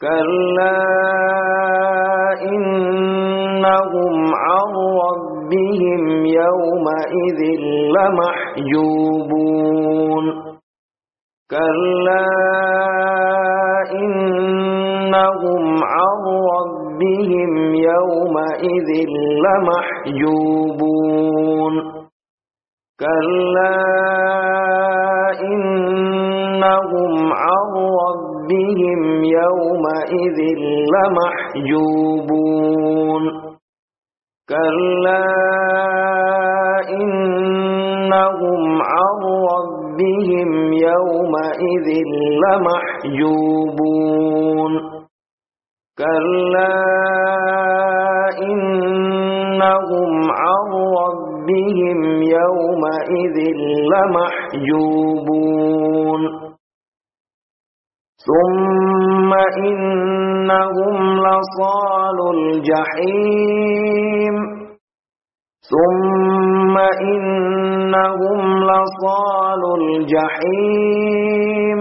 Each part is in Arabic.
كلا إنهم عن ربهم يومئذ لمحجوبون كلا إنهم عن ربهم يومئذ لمحجوبون كلا إنهم عن ربهم يومئذ لمحجوبون كلا إنهم عن ربهم يومئذ لمحجوبون كلا إنهم عن ربهم يومئذ لمحجوبون ثم إنهم لصال الجحيم. ثم إنهم لصال الجحيم.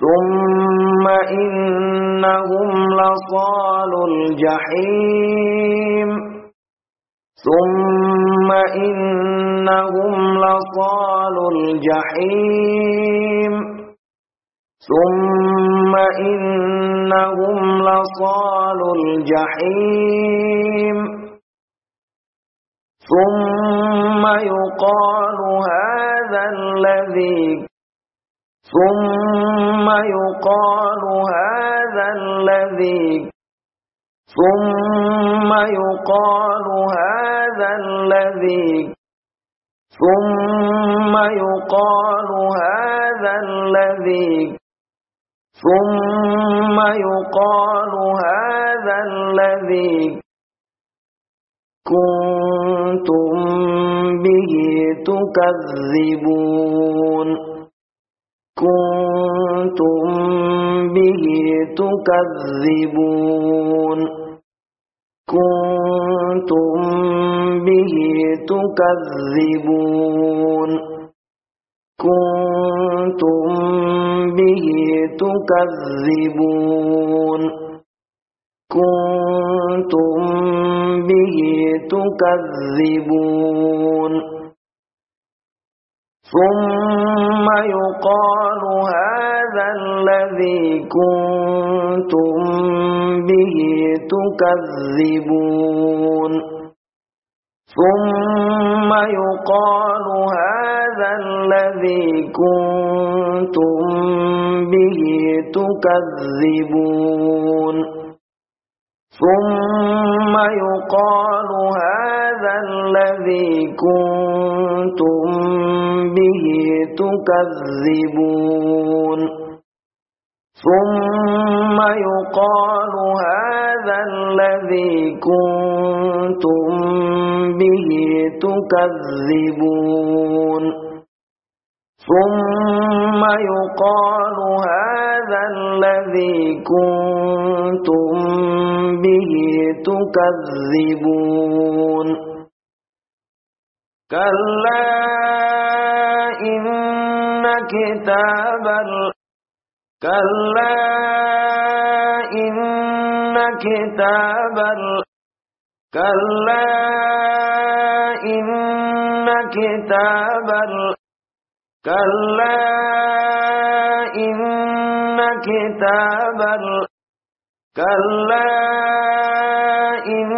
ثم إنهم لصال الجحيم. ثم إنهم لصال الجحيم. ثم إنهم لصال الجحيم ثم يقال هذا الذي ثم يقال هذا الذي ثم يقال هذا الذي ثم يقال هذا الذي ثم يقال هذا الذي كنتم به تكذبون. كنتم به تكذبون. كنتم به تكذبون. كنتم به تكذبون. كنتم به تكذبون. ثم يقال هذا الذي كنتم به تكذبون. ثم يقال هذا الذي كنتم به تكذبون. ثم يقال هذا الذي كنتم به تكذبون. ثم يقال هذا الذي كنتم به تكذبون. ثم يقال هذا الذي كنتم به تكذبون. كلا إن كتاب كلا إن كتاب كلا إن كتاب كلا إن كتاب كلا إن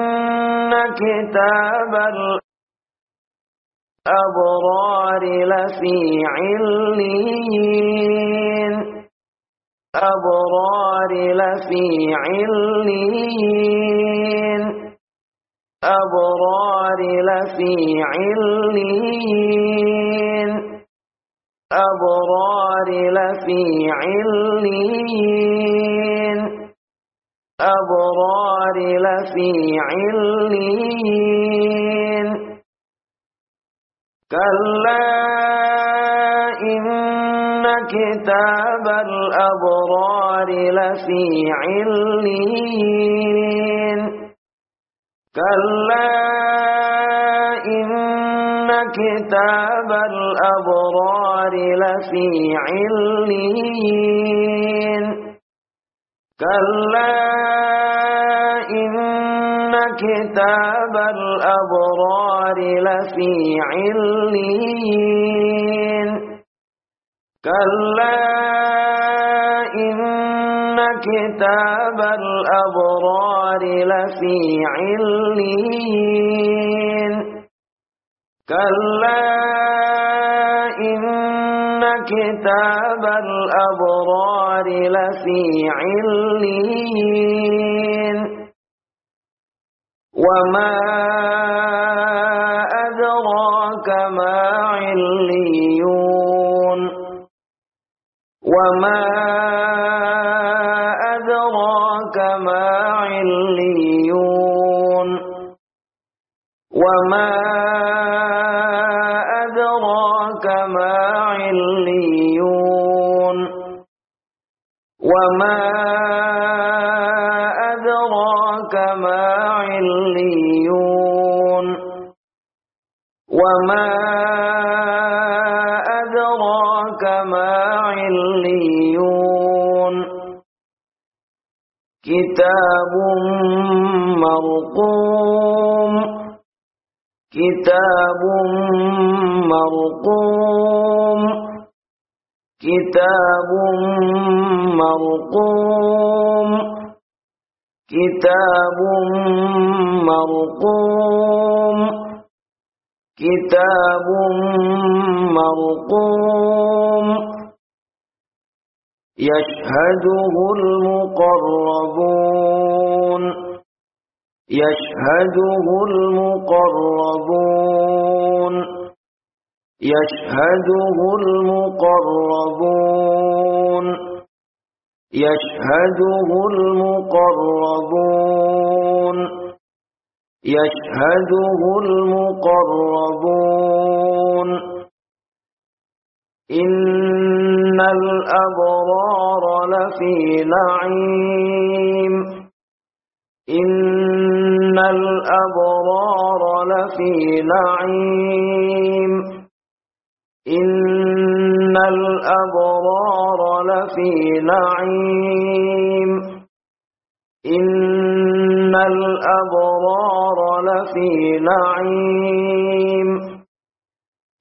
كتاب الأبرار لفي علين أبرار لفي علين أبرار لفي علين أبرار لفي علين أبرار لفي علين كلا إن كتاب الأبرار لفي علين كلا إن كتاب الأبرار لفي علين كلا إن كتاب الأبرار لفي علين كلا كتاب الأبرار لفي علين كلا إن كتاب الأبرار لفي علين وما أدراك ما عليون. وما وما أدراك ما عليون وما أدراك ما عليون وما أدراك ما عليون كتاب مرقوم كتاب مرقوم. كتاب مرقوم. كتاب مرقوم. كتاب مرقوم. يشهده المقربون. يشهده المقربون. يشهده المقربون. يشهده المقربون. يشهده المقربون. إن الأبرار لفي نعيم. إن الأبرار لفي نعيم إن الأبرار لفي نعيم إن الأبرار لفي نعيم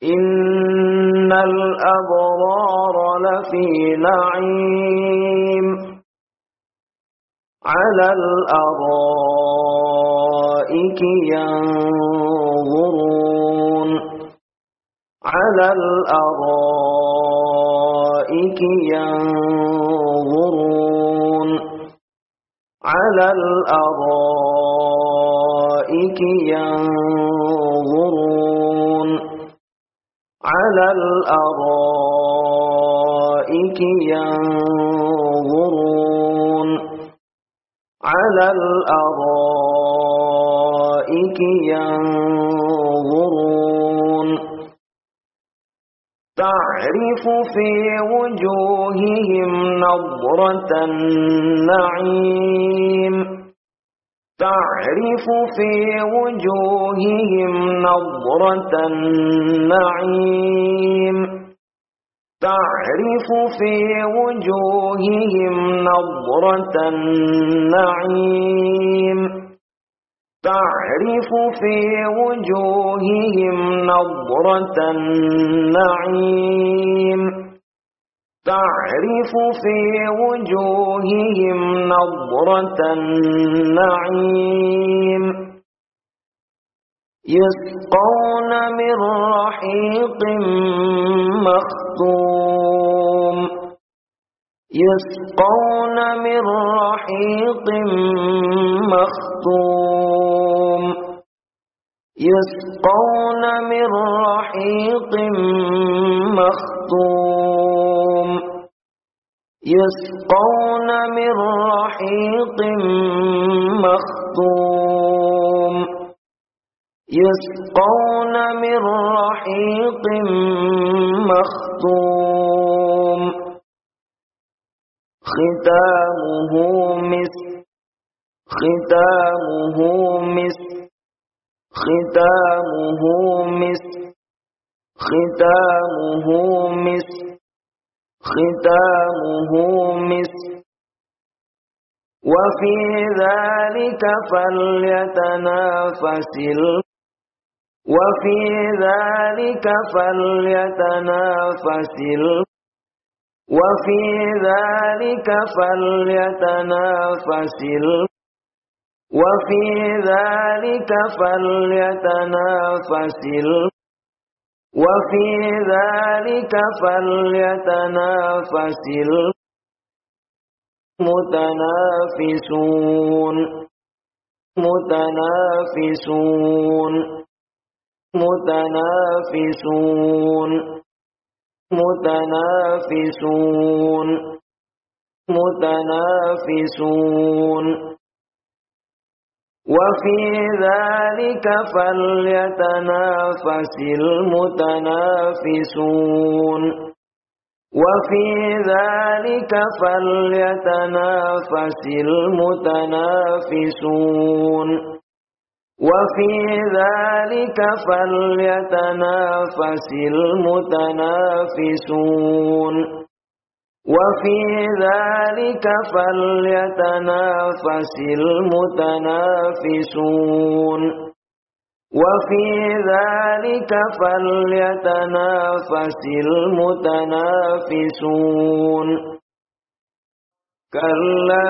إن الأبرار لفي نعيم على الأرائك ينظرون. على الأرائك ينظرون. على الأرائك ينظرون. على الأرائك ينظرون. على الأرائك ينظرون. تعرف في وجوههم نظرة النعيم. تعرف في وجوههم نظرة النعيم. تعرف في وجوههم نظرة النعيم. تعرف في وجوههم نظرة النعيم. تعرف في وجوههم نظرة النعيم. يسقون من رحيق مختوم يسقون من رحيق مختوم. يسقون من رحيق مختوم. يسقون من رحيق مختوم. يسقون من رحيق مختوم. ختامه مسك ختامه مسك ختامه مسك ختامه مسك ختامه مسك وفي ذلك فليتنافس وفي ذلك فليتنافس وفي ذلك فليتنافس وفي ذلك فليتنافس وفي ذلك فليتنافس المتنافسون. متنافسون. متنافسون. متنافسون. متنافسون. وفي ذلك فليتنافس المتنافسون. وفي ذلك فليتنافس المتنافسون. وفي ذلك فليتنافس المتنافسون. وفي ذلك فليتنافس المتنافسون. وفي ذلك فليتنافس المتنافسون. كلا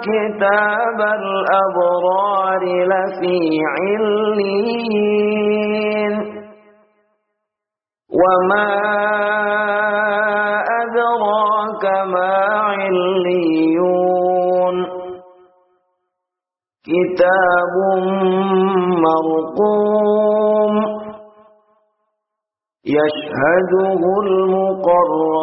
كتاب الأبرار لفي علين. وما أدراك ما عليون. كتاب مرقوم. يشهده المقربون.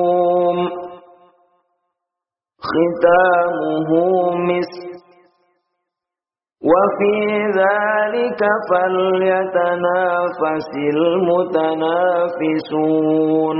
ختامه مسك. وفي ذلك فليتنافس المتنافسون.